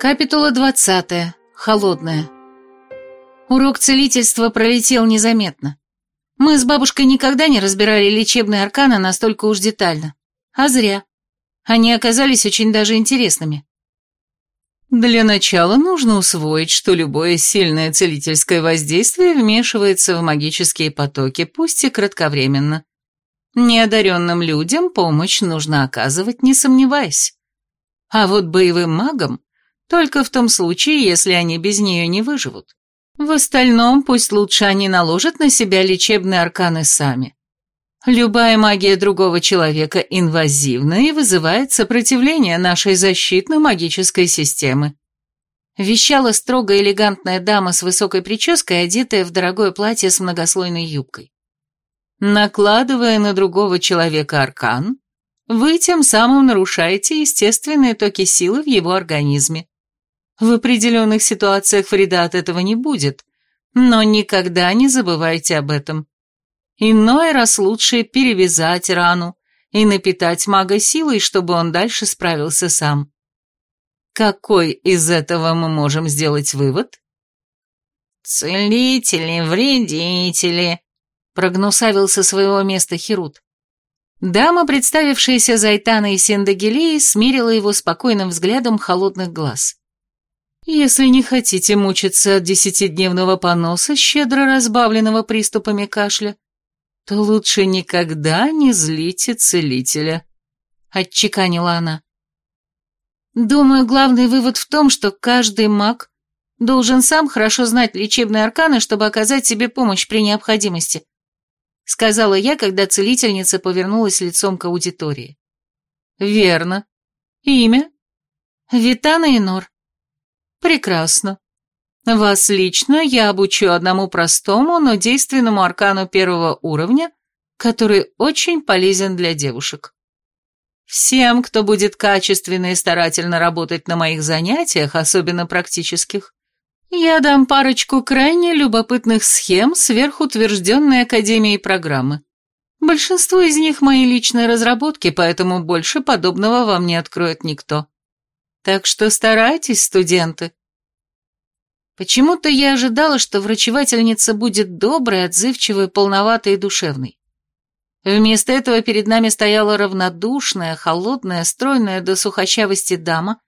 Капитула 20. Холодная. Урок целительства пролетел незаметно. Мы с бабушкой никогда не разбирали лечебные арканы настолько уж детально. А зря. Они оказались очень даже интересными. Для начала нужно усвоить, что любое сильное целительское воздействие вмешивается в магические потоки, пусть и кратковременно. Неодаренным людям помощь нужно оказывать, не сомневаясь. А вот боевым магам только в том случае, если они без нее не выживут. В остальном пусть лучше они наложат на себя лечебные арканы сами. Любая магия другого человека инвазивна и вызывает сопротивление нашей защитно-магической системы. Вещала строго элегантная дама с высокой прической, одетая в дорогое платье с многослойной юбкой. Накладывая на другого человека аркан, вы тем самым нарушаете естественные токи силы в его организме. В определенных ситуациях вреда от этого не будет, но никогда не забывайте об этом. Иной раз лучше перевязать рану и напитать мага силой, чтобы он дальше справился сам. Какой из этого мы можем сделать вывод? «Целители, вредители», — прогнусавил со своего места Херут. Дама, представившаяся Зайтаной Сендагилеей, смирила его спокойным взглядом холодных глаз. Если не хотите мучиться от десятидневного поноса, щедро разбавленного приступами кашля, то лучше никогда не злите целителя», — отчеканила она. «Думаю, главный вывод в том, что каждый маг должен сам хорошо знать лечебные арканы, чтобы оказать себе помощь при необходимости», — сказала я, когда целительница повернулась лицом к аудитории. «Верно. Имя?» «Витана Инор». Прекрасно. Вас лично я обучу одному простому, но действенному аркану первого уровня, который очень полезен для девушек. Всем, кто будет качественно и старательно работать на моих занятиях, особенно практических, я дам парочку крайне любопытных схем сверхутвержденной Академией программы. Большинство из них мои личные разработки, поэтому больше подобного вам не откроет никто. Так что старайтесь, студенты. Почему-то я ожидала, что врачевательница будет доброй, отзывчивой, полноватой и душевной. Вместо этого перед нами стояла равнодушная, холодная, стройная до сухощавости дама,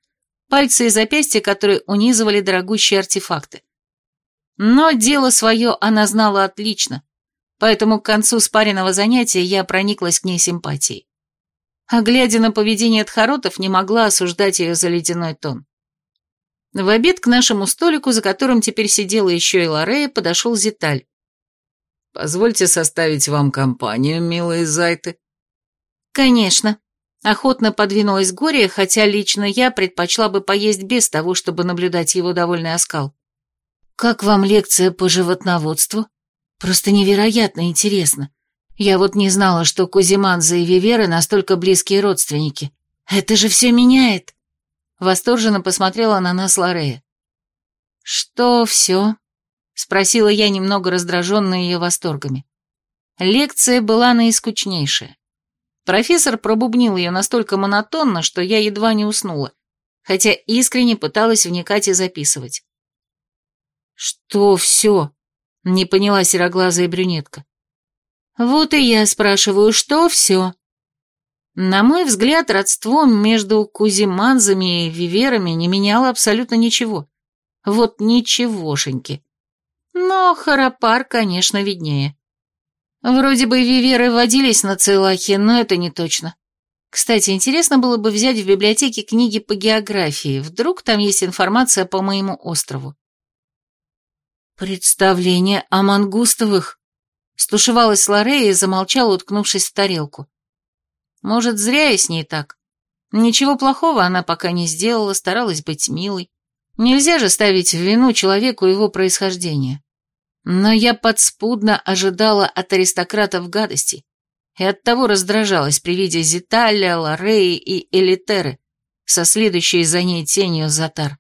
пальцы и запястья, которые унизывали дорогущие артефакты. Но дело свое она знала отлично, поэтому к концу спаренного занятия я прониклась к ней симпатией а глядя на поведение Тхаротов, не могла осуждать ее за ледяной тон. В обед к нашему столику, за которым теперь сидела еще и Лорея, подошел Зиталь. «Позвольте составить вам компанию, милые зайты». «Конечно». Охотно подвинулась Гория, хотя лично я предпочла бы поесть без того, чтобы наблюдать его довольный оскал. «Как вам лекция по животноводству? Просто невероятно интересно. Я вот не знала, что Кузиманза и Вивера настолько близкие родственники. Это же все меняет. Восторженно посмотрела на нас Лорея. Что все? Спросила я, немного раздраженная ее восторгами. Лекция была наискучнейшая. Профессор пробубнил ее настолько монотонно, что я едва не уснула, хотя искренне пыталась вникать и записывать. «Что все?» — не поняла сероглазая брюнетка. Вот и я спрашиваю, что все? На мой взгляд, родство между кузиманзами и виверами не меняло абсолютно ничего. Вот ничегошеньки. Но Харапар, конечно, виднее. Вроде бы виверы водились на Цейлахе, но это не точно. Кстати, интересно было бы взять в библиотеке книги по географии. Вдруг там есть информация по моему острову. Представление о мангустовых Стушевалась Лорея и замолчала, уткнувшись в тарелку. Может, зря я с ней так. Ничего плохого она пока не сделала, старалась быть милой. Нельзя же ставить в вину человеку его происхождение. Но я подспудно ожидала от аристократов гадостей и оттого раздражалась при виде Зиталя, Лореи и Элитеры, со следующей за ней тенью Затар.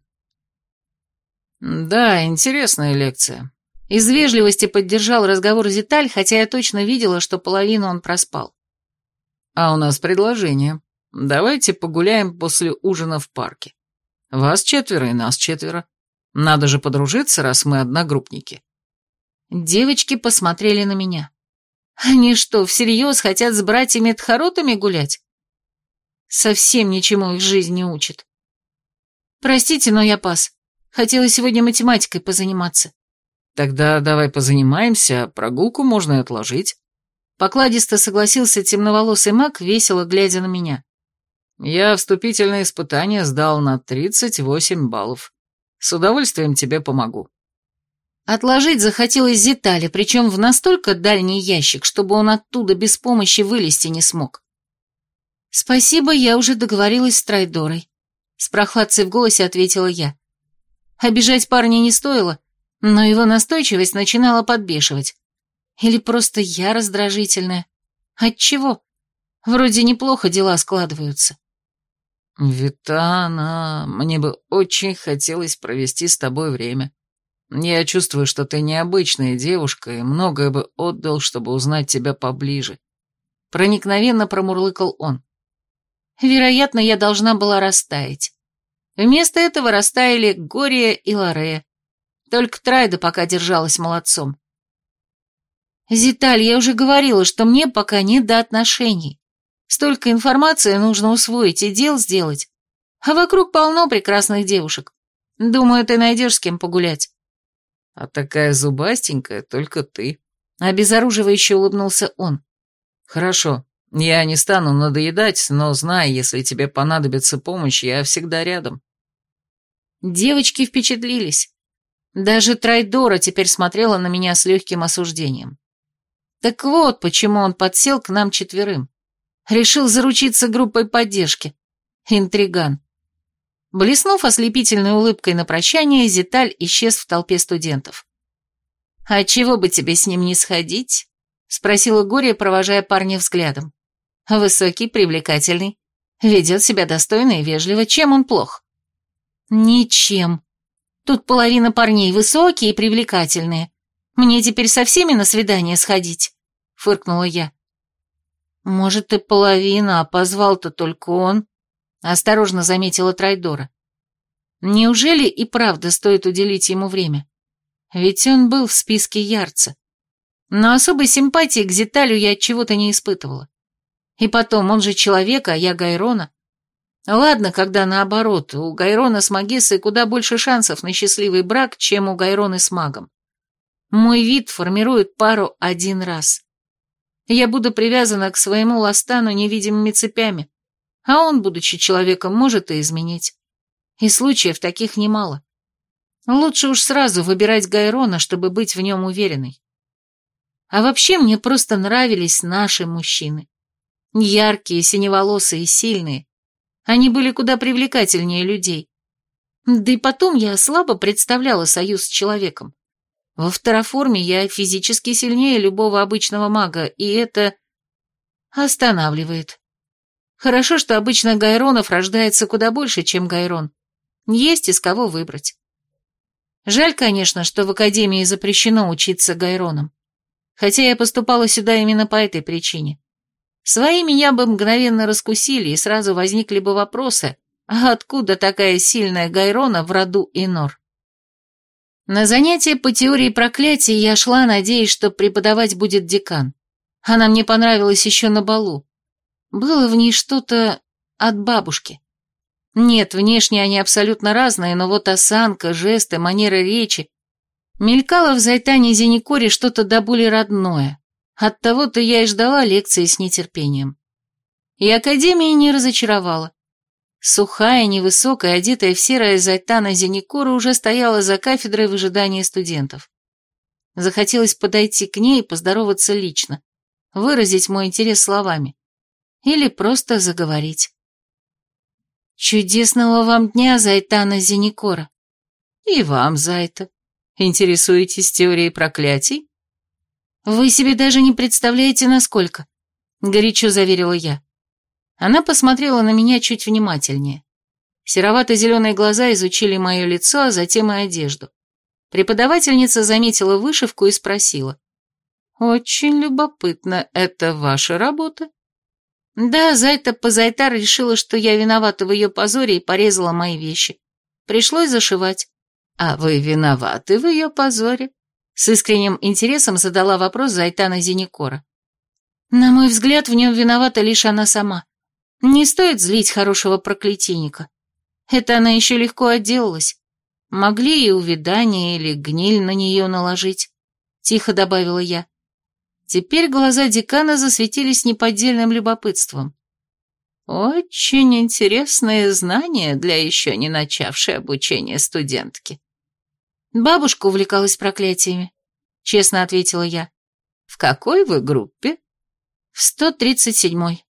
«Да, интересная лекция», из вежливости поддержал разговор Зиталь, хотя я точно видела, что половину он проспал. «А у нас предложение. Давайте погуляем после ужина в парке. Вас четверо и нас четверо. Надо же подружиться, раз мы одногруппники. Девочки посмотрели на меня. Они что, всерьез хотят с братьями Тхаротами гулять? Совсем ничему их жизнь не учит. Простите, но я пас. Хотела сегодня математикой позаниматься. Тогда давай позанимаемся, прогулку можно и отложить. Покладисто согласился темноволосый маг, весело глядя на меня. Я вступительное испытание сдал на 38 баллов. С удовольствием тебе помогу. Отложить захотелось Зитали, причем в настолько дальний ящик, чтобы он оттуда без помощи вылезти не смог. «Спасибо, я уже договорилась с Трайдорой», — с прохладцей в голосе ответила я. Обижать парня не стоило, но его настойчивость начинала подбешивать. Или просто я раздражительная. Отчего? Вроде неплохо дела складываются. «Витана, мне бы очень хотелось провести с тобой время. Я чувствую, что ты необычная девушка, и многое бы отдал, чтобы узнать тебя поближе». Проникновенно промурлыкал он. Вероятно, я должна была растаять. Вместо этого растаяли Гория и Лорея. Только Трайда пока держалась молодцом. «Зиталь, я уже говорила, что мне пока нет до отношений. Столько информации нужно усвоить и дел сделать. А вокруг полно прекрасных девушек. Думаю, ты найдешь с кем погулять». «А такая зубастенькая только ты», — обезоруживающе улыбнулся он. «Хорошо, я не стану надоедать, но знай, если тебе понадобится помощь, я всегда рядом». Девочки впечатлились. Даже Трайдора теперь смотрела на меня с легким осуждением. Так вот, почему он подсел к нам четверым. Решил заручиться группой поддержки. Интриган. Блеснув ослепительной улыбкой на прощание, Зиталь исчез в толпе студентов. «А чего бы тебе с ним не сходить?» — спросила Гория, провожая парня взглядом. «Высокий, привлекательный, ведет себя достойно и вежливо. Чем он плох?» «Ничем. Тут половина парней высокие и привлекательные. Мне теперь со всеми на свидание сходить?» — фыркнула я. «Может, и половина, а позвал-то только он?» — осторожно заметила Трайдора. «Неужели и правда стоит уделить ему время? Ведь он был в списке Ярца. Но особой симпатии к Зиталю я от чего-то не испытывала. И потом, он же человек, а я Гайрона. Ладно, когда наоборот, у Гайрона с Магессой куда больше шансов на счастливый брак, чем у Гайроны с магом. Мой вид формирует пару один раз. Я буду привязана к своему ластану невидимыми цепями, а он, будучи человеком, может и изменить. И случаев таких немало. Лучше уж сразу выбирать Гайрона, чтобы быть в нем уверенной. А вообще мне просто нравились наши мужчины. Яркие, синеволосые, сильные. Они были куда привлекательнее людей. Да и потом я слабо представляла союз с человеком. Во второформе я физически сильнее любого обычного мага, и это останавливает. Хорошо, что обычно гайронов рождается куда больше, чем гайрон. Есть из кого выбрать. Жаль, конечно, что в академии запрещено учиться гайронам. Хотя я поступала сюда именно по этой причине. Свои меня бы мгновенно раскусили, и сразу возникли бы вопросы, а откуда такая сильная гайрона в роду Инор? На занятие по теории проклятий я шла, надеясь, что преподавать будет декан. Она мне понравилась еще на балу. Было в ней что-то от бабушки. Нет, внешне они абсолютно разные, но вот осанка, жесты, манера речи. Мелькало в Зайтане Зеникоре что-то до боли родное. Оттого-то я и ждала лекции с нетерпением. И Академия не разочаровала. Сухая, невысокая, одетая в серое зайтана Зеникора уже стояла за кафедрой в ожидании студентов. Захотелось подойти к ней и поздороваться лично, выразить мой интерес словами. Или просто заговорить. «Чудесного вам дня, Зайтана Зеникора!» «И вам, Зайта. Интересуетесь теорией проклятий?» «Вы себе даже не представляете, насколько!» — горячо заверила я. Она посмотрела на меня чуть внимательнее. Серовато-зеленые глаза изучили мое лицо, а затем и одежду. Преподавательница заметила вышивку и спросила. «Очень любопытно, это ваша работа?» Да, Зайта Позайтар решила, что я виновата в ее позоре и порезала мои вещи. Пришлось зашивать. А вы виноваты в ее позоре? С искренним интересом задала вопрос Зайтана Зеникора. На мой взгляд, в нем виновата лишь она сама. Не стоит злить хорошего проклятийника. Это она еще легко отделалась. Могли и увядание или гниль на нее наложить, тихо добавила я. Теперь глаза декана засветились неподдельным любопытством. Очень интересные знания для еще не начавшей обучение студентки. Бабушка увлекалась проклятиями, честно ответила я. В какой вы группе? В 137-й.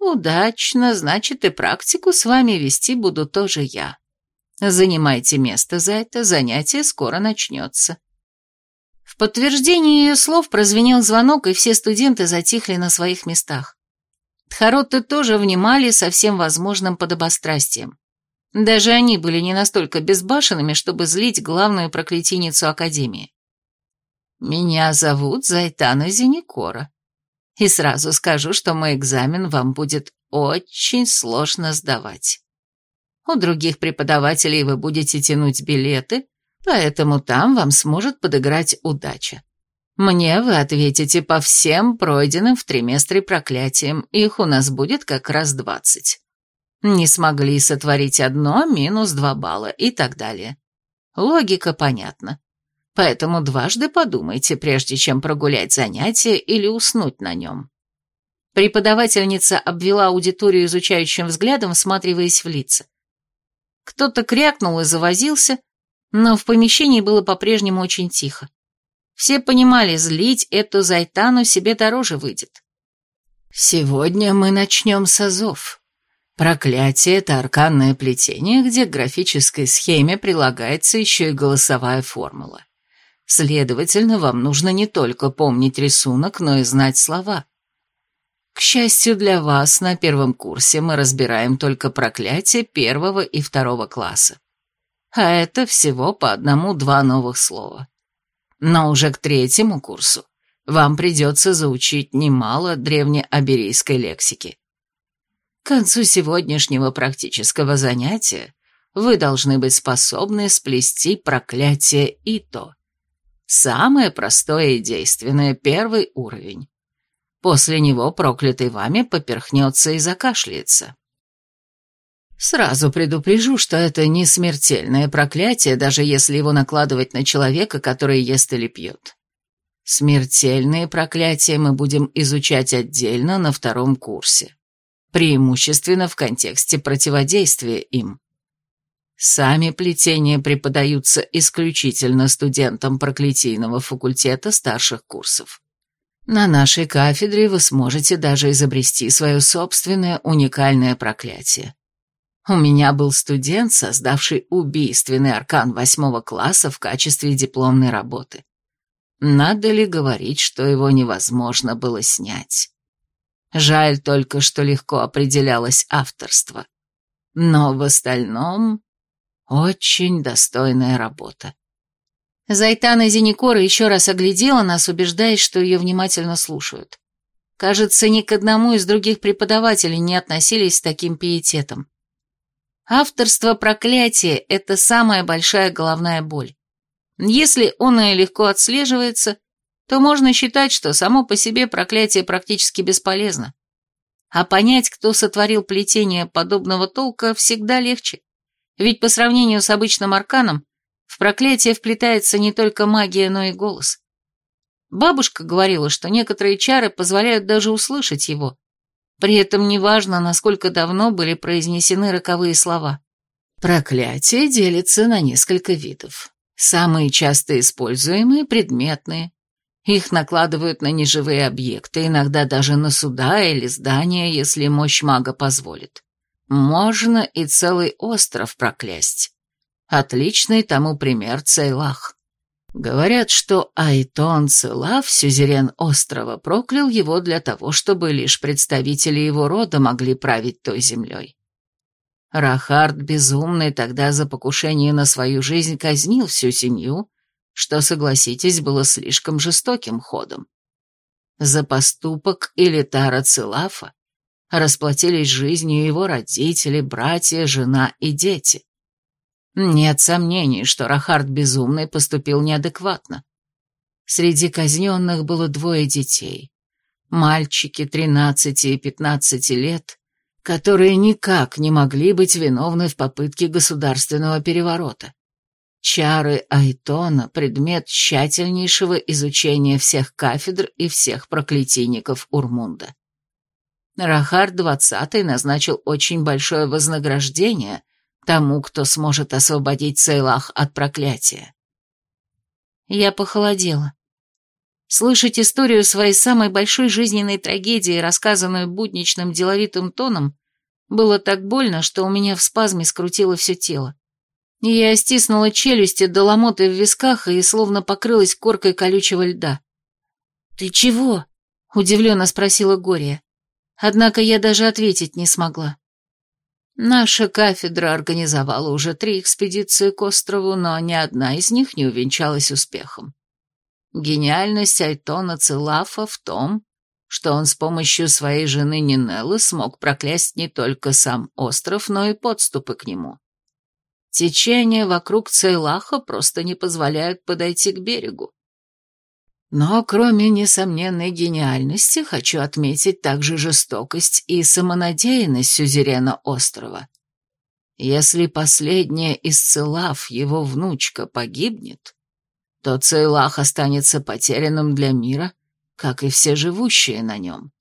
Удачно, значит, и практику с вами вести буду тоже я. Занимайте место за это, занятие скоро начнется. В подтверждение ее слов прозвенел звонок, и все студенты затихли на своих местах. Тхароты тоже внимали со всем возможным подобострастием. Даже они были не настолько безбашенными, чтобы злить главную проклятийницу Академии. «Меня зовут Зайтана Зеникора», и сразу скажу, что мой экзамен вам будет очень сложно сдавать. У других преподавателей вы будете тянуть билеты, поэтому там вам сможет подыграть удача. Мне вы ответите по всем пройденным в триместре проклятиям, их у нас будет как раз двадцать. Не смогли сотворить одно, минус два балла и так далее. Логика понятна. Поэтому дважды подумайте, прежде чем прогулять занятие или уснуть на нем. Преподавательница обвела аудиторию изучающим взглядом, всматриваясь в лица. Кто-то крякнул и завозился, но в помещении было по-прежнему очень тихо. Все понимали, злить эту Зайтану себе дороже выйдет. «Сегодня мы начнем с азов. Проклятие — это арканное плетение, где к графической схеме прилагается еще и голосовая формула. Следовательно, вам нужно не только помнить рисунок, но и знать слова. К счастью для вас, на первом курсе мы разбираем только проклятие первого и второго класса. А это всего по одному-два новых слова. Но уже к третьему курсу вам придется заучить немало древнеаберийской лексики. К концу сегодняшнего практического занятия вы должны быть способны сплести проклятие и то. Самое простое и действенное, первый уровень. После него проклятый вами поперхнется и закашляется. Сразу предупрежу, что это не смертельное проклятие, даже если его накладывать на человека, который ест или пьет. Смертельные проклятия мы будем изучать отдельно на втором курсе, преимущественно в контексте противодействия им. Сами плетения преподаются исключительно студентам проклятийного факультета старших курсов. На нашей кафедре вы сможете даже изобрести свое собственное уникальное проклятие. У меня был студент, создавший убийственный аркан восьмого класса в качестве дипломной работы. Надо ли говорить, что его невозможно было снять? Жаль только, что легко определялось авторство. Но в остальном очень достойная работа. Зайтана Зеникора еще раз оглядела нас, убеждаясь, что ее внимательно слушают. Кажется, ни к одному из других преподавателей не относились с таким пиететом. Авторство проклятия – это самая большая головная боль. Если оно легко отслеживается, то можно считать, что само по себе проклятие практически бесполезно. А понять, кто сотворил плетение подобного толка, всегда легче. Ведь по сравнению с обычным арканом, в проклятие вплетается не только магия, но и голос. Бабушка говорила, что некоторые чары позволяют даже услышать его. При этом неважно, насколько давно были произнесены роковые слова. Проклятие делится на несколько видов. Самые часто используемые – предметные. Их накладывают на неживые объекты, иногда даже на суда или здания, если мощь мага позволит. Можно и целый остров проклясть. Отличный тому пример Цейлах. Говорят, что Айтон Целав, сюзерен острова, проклял его для того, чтобы лишь представители его рода могли править той землей. Рахард Безумный тогда за покушение на свою жизнь казнил всю семью, что, согласитесь, было слишком жестоким ходом. За поступок Илитара Целафа расплатились жизнью его родители, братья, жена и дети. Нет сомнений, что Рахард Безумный поступил неадекватно. Среди казненных было двое детей. Мальчики 13 и 15 лет, которые никак не могли быть виновны в попытке государственного переворота. Чары Айтона — предмет тщательнейшего изучения всех кафедр и всех проклятийников Урмунда. Рахар двадцатый назначил очень большое вознаграждение тому, кто сможет освободить Сейлах от проклятия. Я похолодела. Слышать историю своей самой большой жизненной трагедии, рассказанную будничным деловитым тоном, было так больно, что у меня в спазме скрутило все тело. Я стиснула челюсти до ломоты в висках и словно покрылась коркой колючего льда. «Ты чего?» — удивленно спросила Гория. Однако я даже ответить не смогла. Наша кафедра организовала уже три экспедиции к острову, но ни одна из них не увенчалась успехом. Гениальность Айтона Целафа в том, что он с помощью своей жены Нинеллы смог проклясть не только сам остров, но и подступы к нему. Течения вокруг Цейлаха просто не позволяют подойти к берегу. Но кроме несомненной гениальности, хочу отметить также жестокость и самонадеянность сюзерена острова. Если последняя из Целав, его внучка, погибнет, то Цейлах останется потерянным для мира, как и все живущие на нем.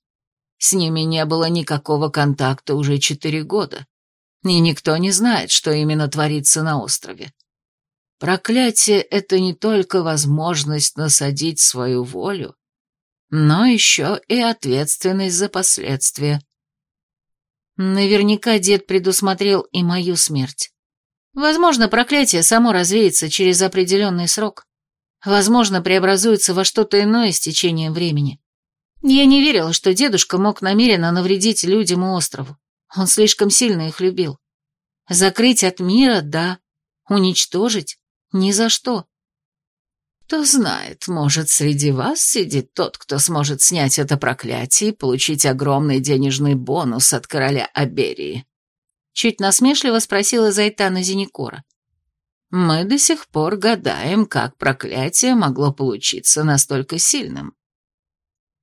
С ними не было никакого контакта уже четыре года, и никто не знает, что именно творится на острове. Проклятие — это не только возможность насадить свою волю, но еще и ответственность за последствия. Наверняка дед предусмотрел и мою смерть. Возможно, проклятие само развеется через определенный срок. Возможно, преобразуется во что-то иное с течением времени. Я не верила, что дедушка мог намеренно навредить людям и острову. Он слишком сильно их любил. Закрыть от мира — да. Уничтожить ни за что. Кто знает, может, среди вас сидит тот, кто сможет снять это проклятие и получить огромный денежный бонус от короля Аберии. Чуть насмешливо спросила Зайтана Зеникора. Мы до сих пор гадаем, как проклятие могло получиться настолько сильным.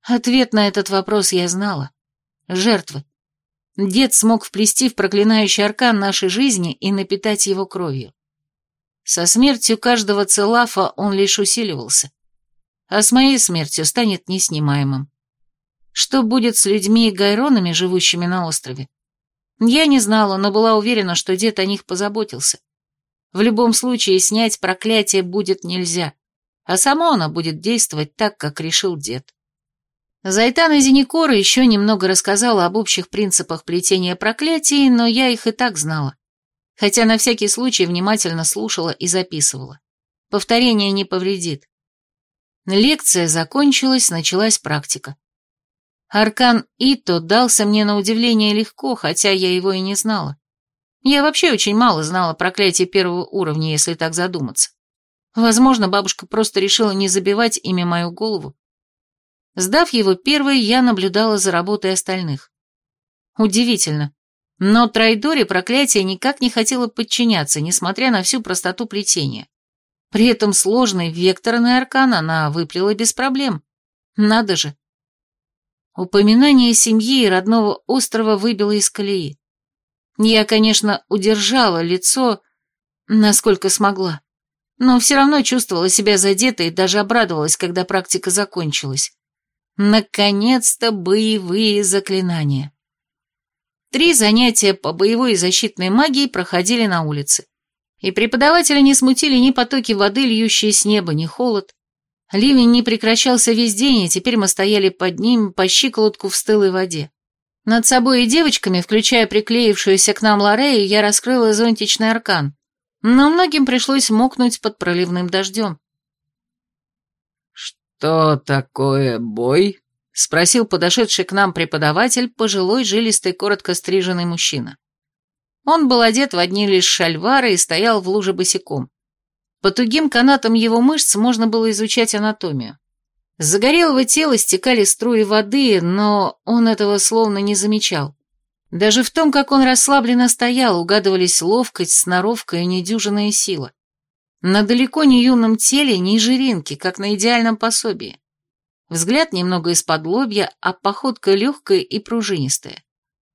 Ответ на этот вопрос я знала. Жертвы. Дед смог вплести в проклинающий аркан нашей жизни и напитать его кровью. Со смертью каждого целафа он лишь усиливался, а с моей смертью станет неснимаемым. Что будет с людьми и гайронами, живущими на острове? Я не знала, но была уверена, что дед о них позаботился. В любом случае снять проклятие будет нельзя, а само оно будет действовать так, как решил дед. Зайтана Зеникора еще немного рассказала об общих принципах плетения проклятий, но я их и так знала хотя на всякий случай внимательно слушала и записывала. Повторение не повредит. Лекция закончилась, началась практика. Аркан Ито дался мне на удивление легко, хотя я его и не знала. Я вообще очень мало знала проклятие первого уровня, если так задуматься. Возможно, бабушка просто решила не забивать ими мою голову. Сдав его первой, я наблюдала за работой остальных. Удивительно, но Трайдоре проклятие никак не хотело подчиняться, несмотря на всю простоту плетения. При этом сложный векторный аркан она выплела без проблем. Надо же. Упоминание семьи и родного острова выбило из колеи. Я, конечно, удержала лицо, насколько смогла, но все равно чувствовала себя задетой и даже обрадовалась, когда практика закончилась. Наконец-то боевые заклинания. Три занятия по боевой и защитной магии проходили на улице. И преподавателя не смутили ни потоки воды, льющие с неба, ни холод. Ливень не прекращался весь день, и теперь мы стояли под ним по щиколотку в стылой воде. Над собой и девочками, включая приклеившуюся к нам Лорею, я раскрыла зонтичный аркан, но многим пришлось мокнуть под проливным дождем. «Что такое бой?» — спросил подошедший к нам преподаватель, пожилой, жилистый, коротко стриженный мужчина. Он был одет в одни лишь шальвары и стоял в луже босиком. По тугим канатам его мышц можно было изучать анатомию. С загорелого тела стекали струи воды, но он этого словно не замечал. Даже в том, как он расслабленно стоял, угадывались ловкость, сноровка и недюжинная сила. На далеко не юном теле ни жиринки, как на идеальном пособии. Взгляд немного из-под лобья, а походка легкая и пружинистая.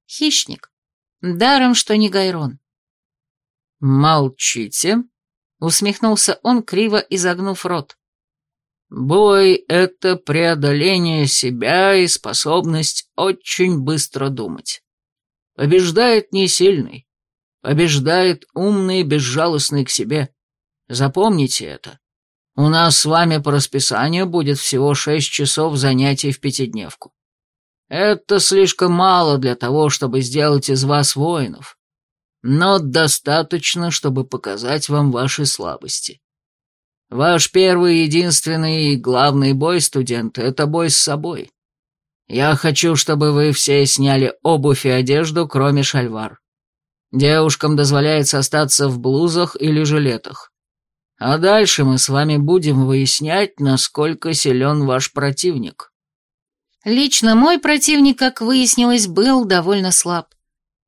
Хищник. Даром, что не Гайрон. «Молчите», — усмехнулся он, криво изогнув рот. «Бой — это преодоление себя и способность очень быстро думать. Побеждает не сильный, побеждает умный и безжалостный к себе. Запомните это. У нас с вами по расписанию будет всего шесть часов занятий в пятидневку. Это слишком мало для того, чтобы сделать из вас воинов, но достаточно, чтобы показать вам ваши слабости. Ваш первый, единственный и главный бой, студенты, это бой с собой. Я хочу, чтобы вы все сняли обувь и одежду, кроме шальвар. Девушкам дозволяется остаться в блузах или жилетах. А дальше мы с вами будем выяснять, насколько силен ваш противник. Лично мой противник, как выяснилось, был довольно слаб.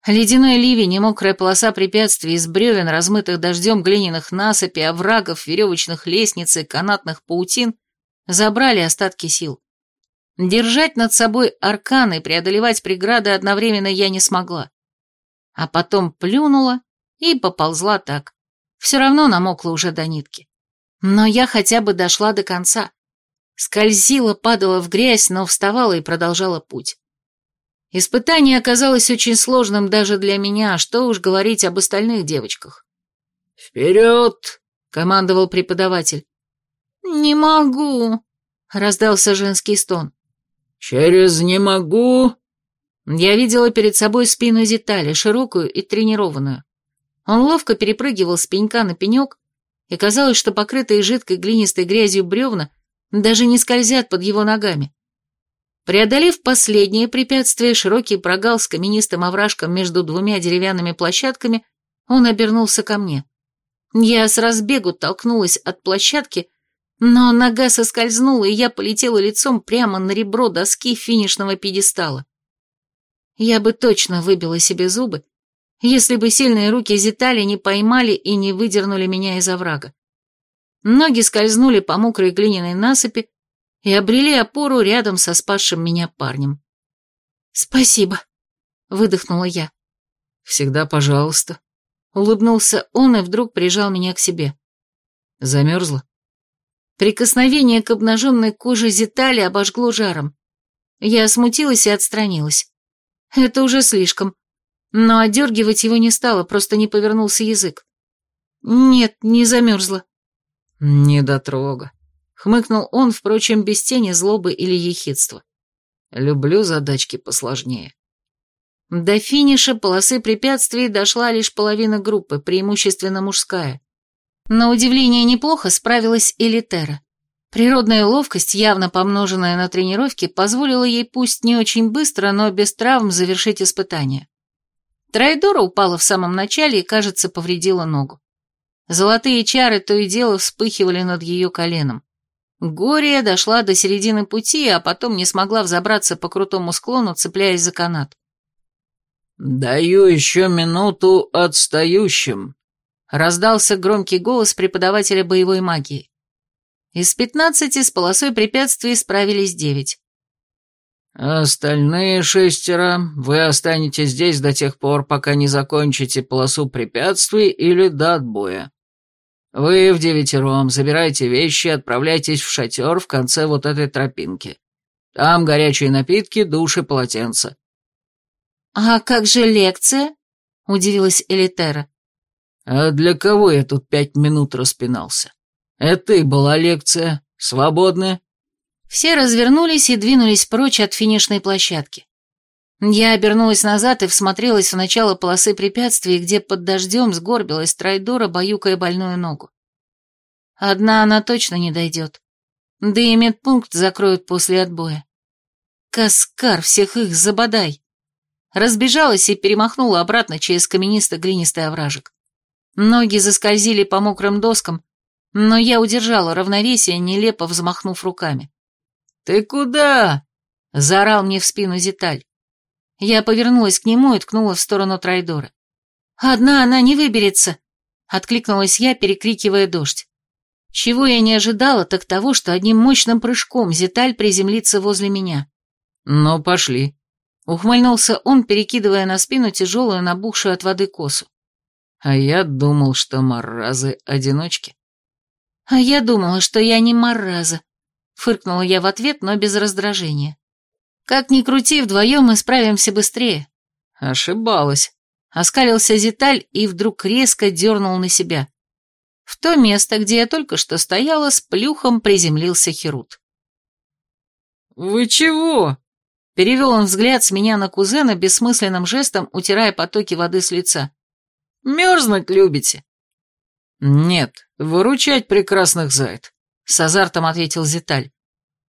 Ледяной ливень и мокрая полоса препятствий из бревен, размытых дождем глиняных насыпей, оврагов, веревочных лестниц и канатных паутин забрали остатки сил. Держать над собой арканы и преодолевать преграды одновременно я не смогла. А потом плюнула и поползла так. Все равно намокла уже до нитки. Но я хотя бы дошла до конца. Скользила, падала в грязь, но вставала и продолжала путь. Испытание оказалось очень сложным даже для меня, что уж говорить об остальных девочках. «Вперед!» — командовал преподаватель. «Не могу!» — раздался женский стон. «Через не могу...» Я видела перед собой спину Зитали, широкую и тренированную. Он ловко перепрыгивал с пенька на пенек, и казалось, что покрытые жидкой глинистой грязью бревна даже не скользят под его ногами. Преодолев последнее препятствие, широкий прогал с каменистым овражком между двумя деревянными площадками, он обернулся ко мне. Я с разбегу толкнулась от площадки но нога соскользнула, и я полетела лицом прямо на ребро доски финишного пьедестала. Я бы точно выбила себе зубы, если бы сильные руки Зитали не поймали и не выдернули меня из оврага. Ноги скользнули по мокрой глиняной насыпи и обрели опору рядом со спасшим меня парнем. «Спасибо», — выдохнула я. «Всегда пожалуйста», — улыбнулся он и вдруг прижал меня к себе. «Замерзла?» Прикосновение к обнаженной коже Зитали обожгло жаром. Я смутилась и отстранилась. Это уже слишком. Но одергивать его не стало, просто не повернулся язык. Нет, не замерзла. Не дотрога. Хмыкнул он, впрочем, без тени злобы или ехидства. Люблю задачки посложнее. До финиша полосы препятствий дошла лишь половина группы, преимущественно мужская. На удивление неплохо справилась Элитера. Природная ловкость, явно помноженная на тренировки, позволила ей пусть не очень быстро, но без травм завершить испытание. Трайдора упала в самом начале и, кажется, повредила ногу. Золотые чары то и дело вспыхивали над ее коленом. Гория дошла до середины пути, а потом не смогла взобраться по крутому склону, цепляясь за канат. «Даю еще минуту отстающим», Раздался громкий голос преподавателя боевой магии. Из пятнадцати с полосой препятствий справились девять. «Остальные шестеро, вы останетесь здесь до тех пор, пока не закончите полосу препятствий или до отбоя. Вы в девятером забирайте вещи и отправляйтесь в шатер в конце вот этой тропинки. Там горячие напитки, душ и полотенца». «А как же лекция?» — удивилась Элитера. А для кого я тут пять минут распинался? Это и была лекция. Свободная. Все развернулись и двинулись прочь от финишной площадки. Я обернулась назад и всмотрелась в начало полосы препятствий, где под дождем сгорбилась Трайдора, баюкая больную ногу. Одна она точно не дойдет. Да и медпункт закроют после отбоя. Каскар, всех их забодай. Разбежалась и перемахнула обратно через каменисто-глинистый овражек. Ноги заскользили по мокрым доскам, но я удержала равновесие, нелепо взмахнув руками. «Ты куда?» — заорал мне в спину Зиталь. Я повернулась к нему и ткнула в сторону Трайдора. «Одна она не выберется!» — откликнулась я, перекрикивая дождь. Чего я не ожидала, так того, что одним мощным прыжком Зиталь приземлится возле меня. «Ну, пошли», — ухмыльнулся он, перекидывая на спину тяжелую, набухшую от воды косу. «А я думал, что маразы — одиночки». «А я думала, что я не мараза», — фыркнула я в ответ, но без раздражения. «Как ни крути, вдвоем мы справимся быстрее». «Ошибалась», — оскалился Зиталь и вдруг резко дернул на себя. В то место, где я только что стояла, с плюхом приземлился Херут. «Вы чего?» Перевел он взгляд с меня на кузена, бессмысленным жестом утирая потоки воды с лица. «Мерзнуть любите?» «Нет, выручать прекрасных зайд», — с азартом ответил Зиталь.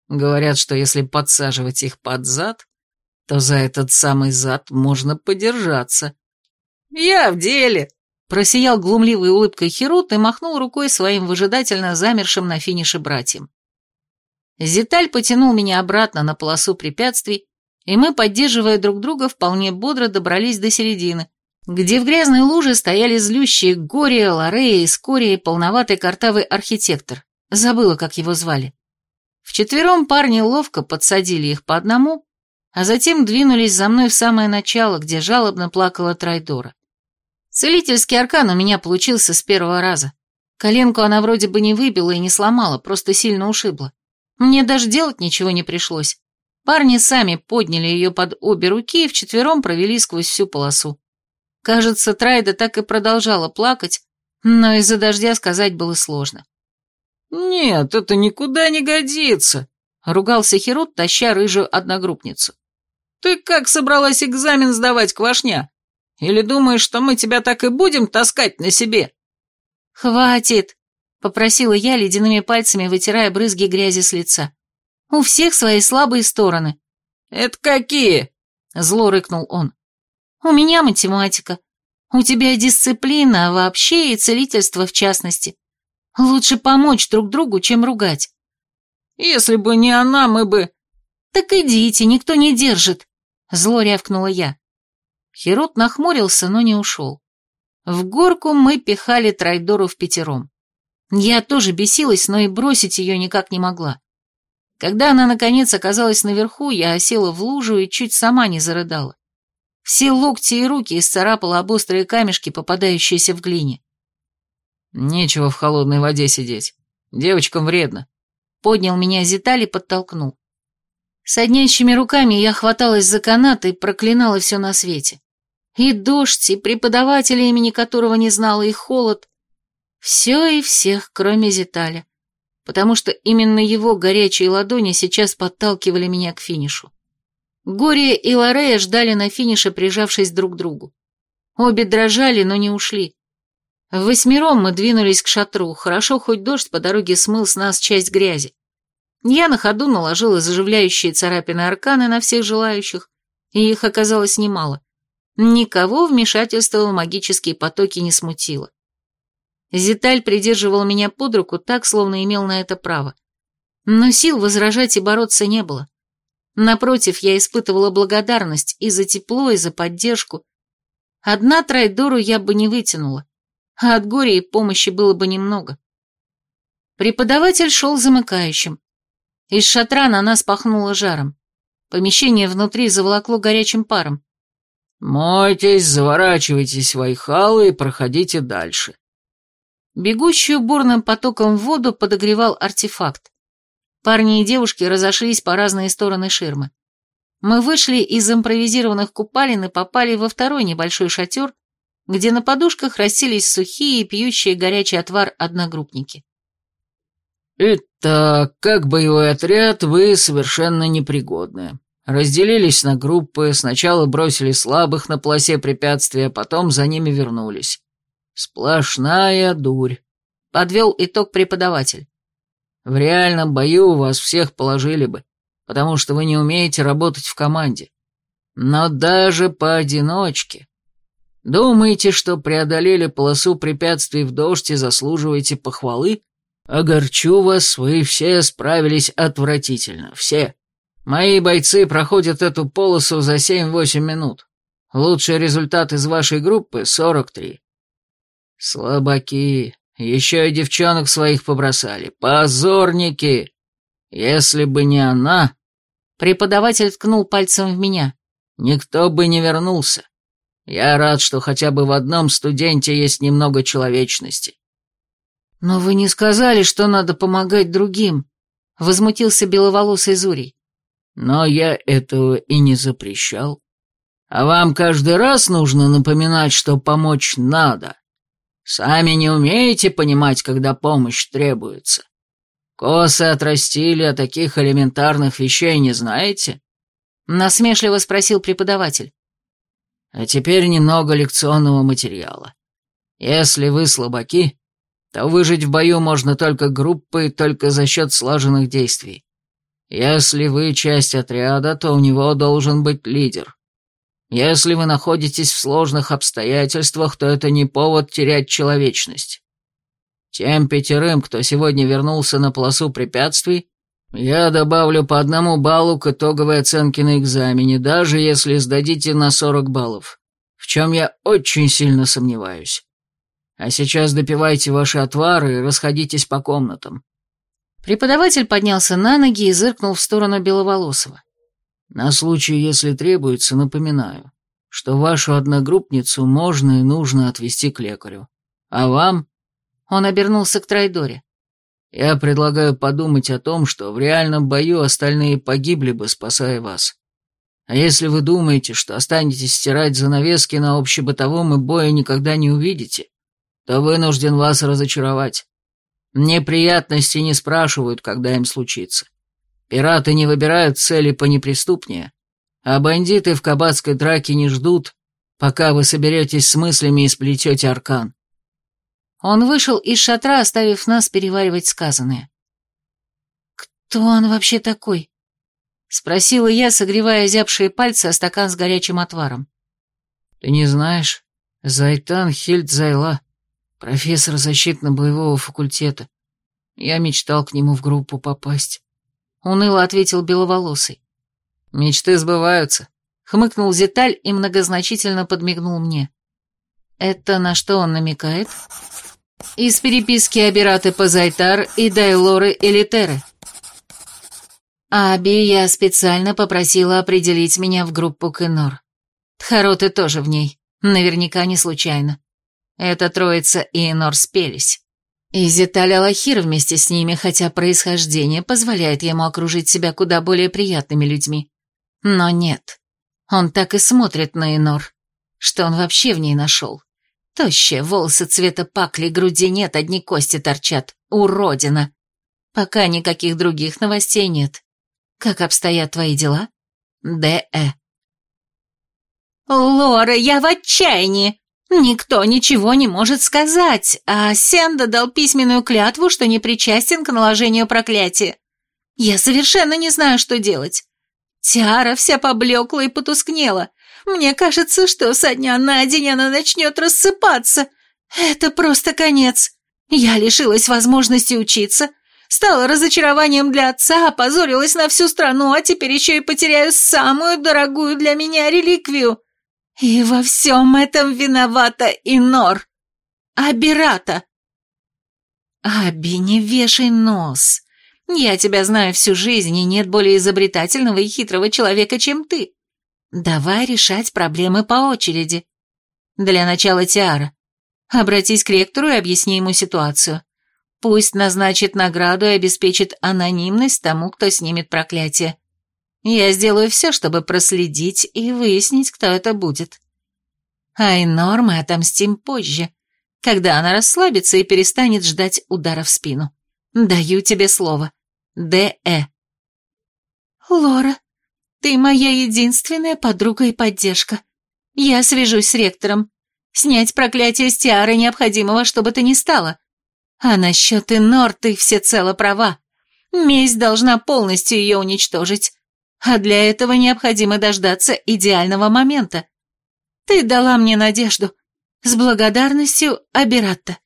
«Говорят, что если подсаживать их под зад, то за этот самый зад можно подержаться». «Я в деле», Просиял глумливой улыбкой Херут и махнул рукой своим выжидательно замершим на финише братьям. Зиталь потянул меня обратно на полосу препятствий, и мы, поддерживая друг друга, вполне бодро добрались до середины, где в грязной луже стояли злющие Гория, Лорея и Скория и полноватый картавый архитектор. Забыла, как его звали. Вчетвером парни ловко подсадили их по одному, а затем двинулись за мной в самое начало, где жалобно плакала Трайдора. Целительский аркан у меня получился с первого раза. Коленку она вроде бы не выбила и не сломала, просто сильно ушибла. Мне даже делать ничего не пришлось. Парни сами подняли ее под обе руки и вчетвером провели сквозь всю полосу. Кажется, Трайда так и продолжала плакать, но из-за дождя сказать было сложно. «Нет, это никуда не годится», — ругался Херут, таща рыжую одногруппницу. «Ты как собралась экзамен сдавать, Квашня? Или думаешь, что мы тебя так и будем таскать на себе?» «Хватит!» — попросила я ледяными пальцами, вытирая брызги грязи с лица. «У всех свои слабые стороны». «Это какие?» — зло рыкнул он. «У меня математика. У тебя дисциплина вообще и целительство в частности. Лучше помочь друг другу, чем ругать». «Если бы не она, мы бы...» «Так идите, никто не держит», — зло рявкнула я. Херот нахмурился, но не ушел. В горку мы пихали Трайдору в пятером. Я тоже бесилась, но и бросить ее никак не могла. Когда она, наконец, оказалась наверху, я осела в лужу и чуть сама не зарыдала. Все локти и руки исцарапала об острые камешки, попадающиеся в глине. «Нечего в холодной воде сидеть. Девочкам вредно», — поднял меня Зиталь и подтолкнул. Соднящими руками я хваталась за канат и проклинала все на свете. И дождь, и преподавателя, имени которого не знала, и холод. Все и всех, кроме Зиталя. Потому что именно его горячие ладони сейчас подталкивали меня к финишу. Горе и Лорея ждали на финише, прижавшись друг к другу. Обе дрожали, но не ушли. Восьмером мы двинулись к шатру, хорошо хоть дождь по дороге смыл с нас часть грязи. Я на ходу наложила заживляющие царапины арканы на всех желающих, и их оказалось немало. Никого вмешательство в магические потоки не смутило. Зиталь придерживал меня под руку так, словно имел на это право. Но сил возражать и бороться не было. Напротив, я испытывала благодарность и за тепло, и за поддержку. Одна Трайдору я бы не вытянула, а от горя и помощи было бы немного. Преподаватель шел замыкающим. Из шатра на нас пахнуло жаром. Помещение внутри заволокло горячим паром. «Мойтесь, заворачивайтесь в айхалы и проходите дальше». Бегущую бурным потоком в воду подогревал артефакт. Парни и девушки разошлись по разные стороны ширмы. Мы вышли из импровизированных купалин и попали во второй небольшой шатер, где на подушках расселись сухие и пьющие горячий отвар одногруппники. «Итак, как боевой отряд вы совершенно непригодны. Разделились на группы, сначала бросили слабых на полосе препятствия, потом за ними вернулись. Сплошная дурь. Подвел итог преподаватель. В реальном бою вас всех положили бы, потому что вы не умеете работать в команде. Но даже поодиночке. Думаете, что преодолели полосу препятствий в дождь и заслуживаете похвалы? Огорчу вас, вы все справились отвратительно, все. Мои бойцы проходят эту полосу за 7-8 минут. Лучший результат из вашей группы — 43. Слабаки. Еще и девчонок своих побросали. Позорники. Если бы не она... Преподаватель ткнул пальцем в меня. Никто бы не вернулся. Я рад, что хотя бы в одном студенте есть немного человечности. Но вы не сказали, что надо помогать другим, возмутился беловолосый Зурий. Но я этого и не запрещал. А вам каждый раз нужно напоминать, что помочь надо. Сами не умеете понимать, когда помощь требуется. Косы отрастили, а таких элементарных вещей не знаете? Насмешливо спросил преподаватель. А теперь немного лекционного материала. Если вы слабаки, то выжить в бою можно только группой, только за счет слаженных действий. Если вы часть отряда, то у него должен быть лидер. Если вы находитесь в сложных обстоятельствах, то это не повод терять человечность. Тем пятерым, кто сегодня вернулся на полосу препятствий, я добавлю по одному баллу к итоговой оценке на экзамене, даже если сдадите на 40 баллов, в чем я очень сильно сомневаюсь. А сейчас допивайте ваши отвары и расходитесь по комнатам. Преподаватель поднялся на ноги и зыркнул в сторону Беловолосого. На случай, если требуется, напоминаю, что вашу одногруппницу можно и нужно отвезти к лекарю. А вам...» Он обернулся к Трайдоре. «Я предлагаю подумать о том, что в реальном бою остальные погибли бы, спасая вас. А если вы думаете, что останетесь стирать занавески на общебытовом и боя никогда не увидите, то вынужден вас разочаровать. Неприятности не спрашивают, когда им случится. Пираты не выбирают цели понеприступнее, а бандиты в кабацкой драке не ждут, пока вы соберетесь с мыслями и сплетете аркан. Он вышел из шатра, оставив нас переваривать сказанное. «Кто он вообще такой?» — спросила я, согревая зябшие пальцы о стакан с горячим отваром. «Ты не знаешь? Зайтан Хильд Зайла, профессор защитно-боевого факультета. Я мечтал к нему в группу попасть. Уныло ответил Беловолосый. Мечты сбываются. Хмыкнул Зиталь и многозначительно подмигнул мне. Это на что он намекает? Из переписки Абираты Пазайтар и Дайлоры Элитеры. Аби я специально попросила определить меня в группу Кенор. Тхароты тоже в ней, наверняка не случайно. Эта троица и Энор спелись. И Зиталь Алахир вместе с ними, хотя происхождение позволяет ему окружить себя куда более приятными людьми. Но нет, он так и смотрит на Энор. Что он вообще в ней нашел? Тощая, волосы цвета пакли, груди нет, одни кости торчат. Уродина. Пока никаких других новостей нет. Как обстоят твои дела? Д.Э. «Лора, я в отчаянии!» Никто ничего не может сказать, а Сенда дал письменную клятву, что не причастен к наложению проклятия. Я совершенно не знаю, что делать. Тиара вся поблекла и потускнела. Мне кажется, что со дня на день она начнет рассыпаться. Это просто конец. Я лишилась возможности учиться, стала разочарованием для отца, опозорилась на всю страну, а теперь еще и потеряю самую дорогую для меня реликвию. И во всем этом виновата Инор. Абирата. Аби, не вешай нос. Я тебя знаю всю жизнь, и нет более изобретательного и хитрого человека, чем ты. Давай решать проблемы по очереди. Для начала Тиара. Обратись к ректору и объясни ему ситуацию. Пусть назначит награду и обеспечит анонимность тому, кто снимет проклятие. Я сделаю все, чтобы проследить и выяснить, кто это будет. А мы отомстим позже, когда она расслабится и перестанет ждать удара в спину. Даю тебе слово. Д.Э. Лора, ты моя единственная подруга и поддержка. Я свяжусь с ректором. Снять проклятие с Тиары необходимого, чтобы ты не стала. А насчет Энор ты всецело права. Месть должна полностью ее уничтожить. А для этого необходимо дождаться идеального момента. Ты дала мне надежду. С благодарностью, Абиратта.